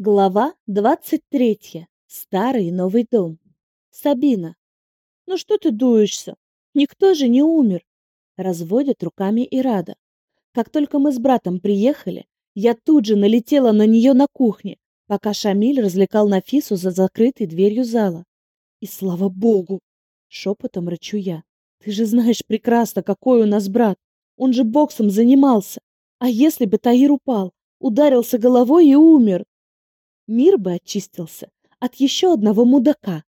Глава 23. Старый новый дом. Сабина. Ну что ты дуешься? Никто же не умер. Разводит руками Ирада. Как только мы с братом приехали, я тут же налетела на нее на кухне, пока Шамиль развлекал Нафису за закрытой дверью зала. И слава богу, шепотом рычу я. Ты же знаешь прекрасно, какой у нас брат. Он же боксом занимался. А если бы Таир упал, ударился головой и умер? Мир бы очистился от еще одного мудака,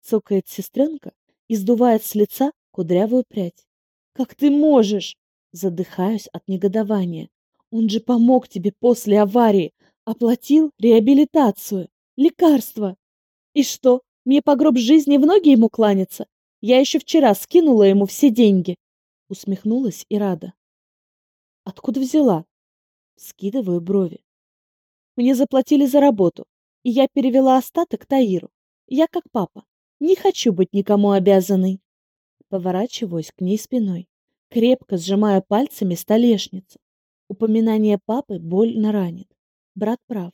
цокает сестренка и сдувает с лица кудрявую прядь. Как ты можешь? Задыхаюсь от негодования. Он же помог тебе после аварии, оплатил реабилитацию, лекарства. И что, мне по гроб жизни в ноги ему кланяться? Я еще вчера скинула ему все деньги. Усмехнулась и рада. Откуда взяла? Скидываю брови. Мне заплатили за работу, и я перевела остаток Таиру. Я как папа. Не хочу быть никому обязанной. Поворачиваюсь к ней спиной, крепко сжимая пальцами столешницу. Упоминание папы больно ранит. Брат прав.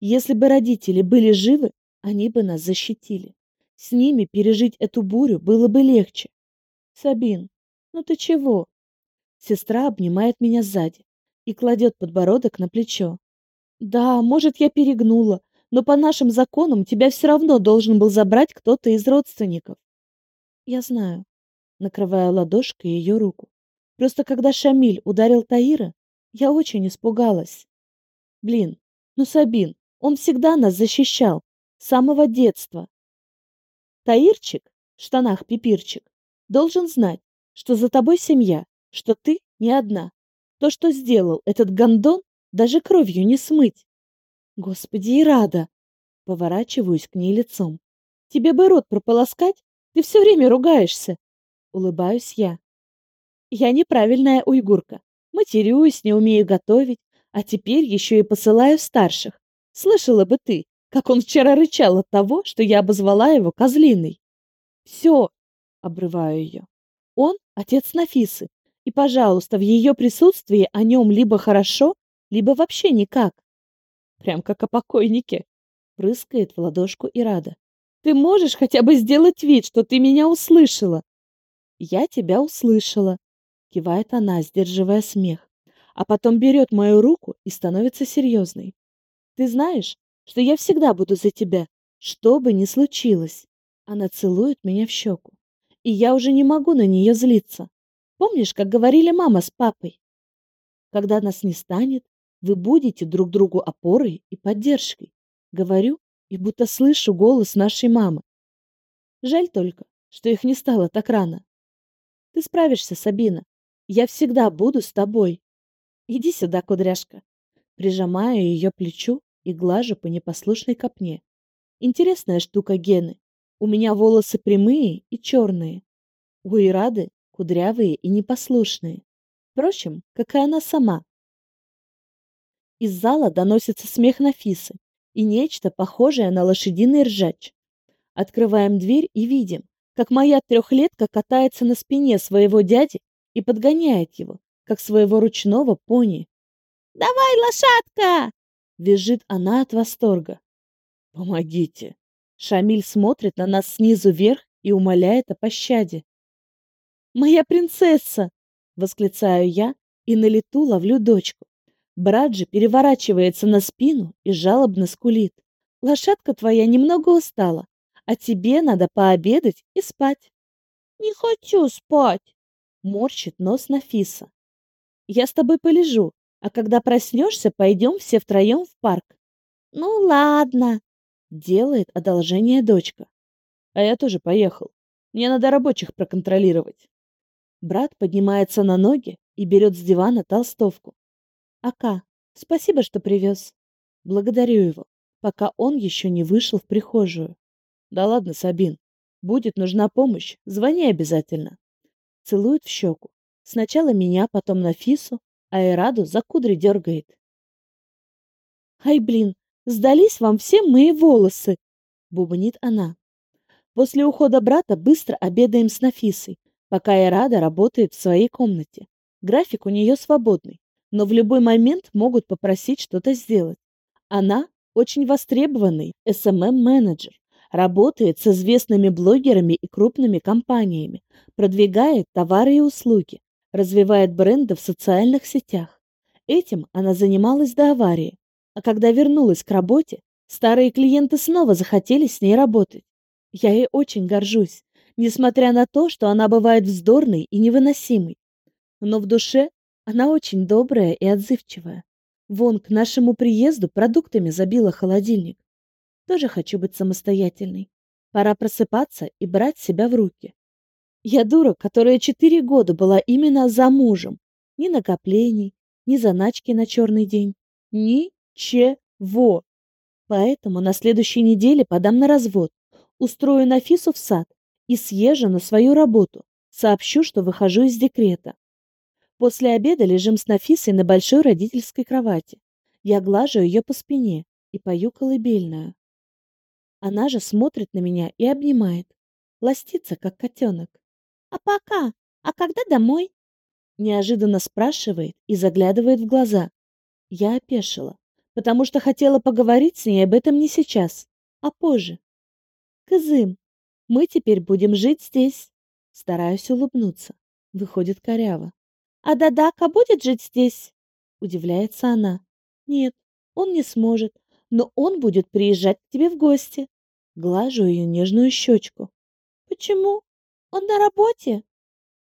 Если бы родители были живы, они бы нас защитили. С ними пережить эту бурю было бы легче. Сабин, ну ты чего? Сестра обнимает меня сзади и кладет подбородок на плечо. Да, может, я перегнула, но по нашим законам тебя все равно должен был забрать кто-то из родственников. Я знаю, накрывая ладошкой ее руку. Просто когда Шамиль ударил Таира, я очень испугалась. Блин, ну Сабин, он всегда нас защищал. С самого детства. Таирчик, в штанах пипирчик, должен знать, что за тобой семья, что ты не одна. То, что сделал этот гондон, даже кровью не смыть. Господи, и рада. Поворачиваюсь к ней лицом. Тебе бы рот прополоскать, ты все время ругаешься. Улыбаюсь я. Я неправильная уйгурка. Матерюсь, не умею готовить, а теперь еще и посылаю старших. Слышала бы ты, как он вчера рычал от того, что я обозвала его козлиной. Все, обрываю ее. Он отец Нафисы, и, пожалуйста, в ее присутствии о нем либо хорошо, либо вообще никак. Прям как о покойнике. Прыскает в ладошку Ирада. Ты можешь хотя бы сделать вид, что ты меня услышала? Я тебя услышала. Кивает она, сдерживая смех. А потом берет мою руку и становится серьезной. Ты знаешь, что я всегда буду за тебя, что бы ни случилось. Она целует меня в щеку. И я уже не могу на нее злиться. Помнишь, как говорили мама с папой? Когда нас не станет, вы будете друг другу опорой и поддержкой. Говорю, и будто слышу голос нашей мамы. Жаль только, что их не стало так рано. Ты справишься, Сабина. Я всегда буду с тобой. Иди сюда, кудряшка. Прижимаю ее плечу и глажу по непослушной копне. Интересная штука гены. У меня волосы прямые и черные. У Ирады кудрявые и непослушные. Впрочем, как и она сама. Из зала доносится смех Нафисы и нечто похожее на лошадиный ржач. Открываем дверь и видим, как моя трехлетка катается на спине своего дяди и подгоняет его, как своего ручного пони. «Давай, лошадка!» — визжит она от восторга. «Помогите!» Шамиль смотрит на нас снизу вверх и умоляет о пощаде. «Моя принцесса!» — восклицаю я и на лету ловлю дочку. Брат же переворачивается на спину и жалобно скулит. Лошадка твоя немного устала, а тебе надо пообедать и спать. Не хочу спать, морщит нос Нафиса. Я с тобой полежу, а когда проснешься, пойдем все втроем в парк. Ну ладно, делает одолжение дочка. А я тоже поехал. Мне надо рабочих проконтролировать. Брат поднимается на ноги и берет с дивана толстовку. Ака, спасибо, что привез. Благодарю его, пока он еще не вышел в прихожую. Да ладно, Сабин. Будет нужна помощь, звони обязательно. Целует в щеку. Сначала меня, потом Нафису, а Эраду за кудри дергает. Ай, блин, сдались вам все мои волосы, бубнит она. После ухода брата быстро обедаем с Нафисой, пока Эрада работает в своей комнате. График у нее свободный но в любой момент могут попросить что-то сделать. Она очень востребованный SMM-менеджер, работает с известными блогерами и крупными компаниями, продвигает товары и услуги, развивает бренды в социальных сетях. Этим она занималась до аварии, а когда вернулась к работе, старые клиенты снова захотели с ней работать. Я ей очень горжусь, несмотря на то, что она бывает вздорной и невыносимой. Но в душе она очень добрая и отзывчивая. Вон к нашему приезду продуктами забила холодильник. Тоже хочу быть самостоятельной. Пора просыпаться и брать себя в руки. Я дура, которая четыре года была именно за мужем. Ни накоплений, ни заначки на черный день. Ничего. Поэтому на следующей неделе подам на развод, устрою Нафису в сад и съезжу на свою работу. Сообщу, что выхожу из декрета. После обеда лежим с Нафисой на большой родительской кровати. Я глажу ее по спине и пою колыбельную. Она же смотрит на меня и обнимает. Ластится, как котенок. «А пока? А когда домой?» Неожиданно спрашивает и заглядывает в глаза. Я опешила, потому что хотела поговорить с ней об этом не сейчас, а позже. «Кызым, мы теперь будем жить здесь». Стараюсь улыбнуться. Выходит коряво. «А Дадака будет жить здесь?» Удивляется она. «Нет, он не сможет, но он будет приезжать к тебе в гости». Глажу ее нежную щечку. «Почему? Он на работе?»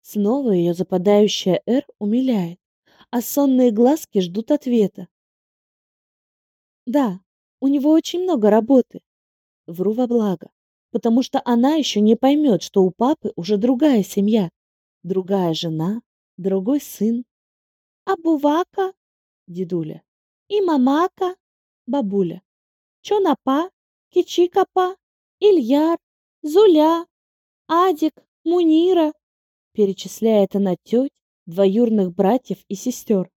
Снова ее западающая «Р» умиляет, а сонные глазки ждут ответа. «Да, у него очень много работы». Вру во благо, потому что она еще не поймет, что у папы уже другая семья, другая жена, другой сын. А Бувака? Дедуля. И Мамака? Бабуля. Чонапа? Кичикапа? Ильяр? Зуля? Адик? Мунира? Перечисляет она теть, двоюрных братьев и сестер.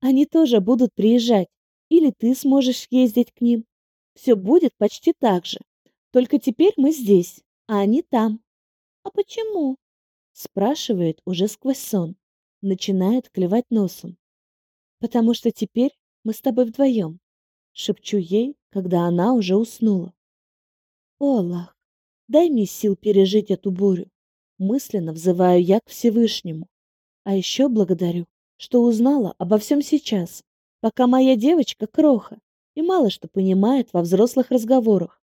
Они тоже будут приезжать, или ты сможешь ездить к ним. Все будет почти так же. Только теперь мы здесь, а они там. А почему? Спрашивает уже сквозь сон начинает клевать носом. «Потому что теперь мы с тобой вдвоем», — шепчу ей, когда она уже уснула. «О, Аллах, дай мне сил пережить эту бурю», — мысленно взываю я к Всевышнему. А еще благодарю, что узнала обо всем сейчас, пока моя девочка кроха и мало что понимает во взрослых разговорах.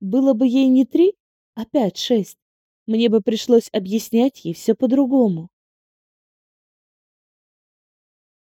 Было бы ей не три, а пять-шесть. Мне бы пришлось объяснять ей все по-другому.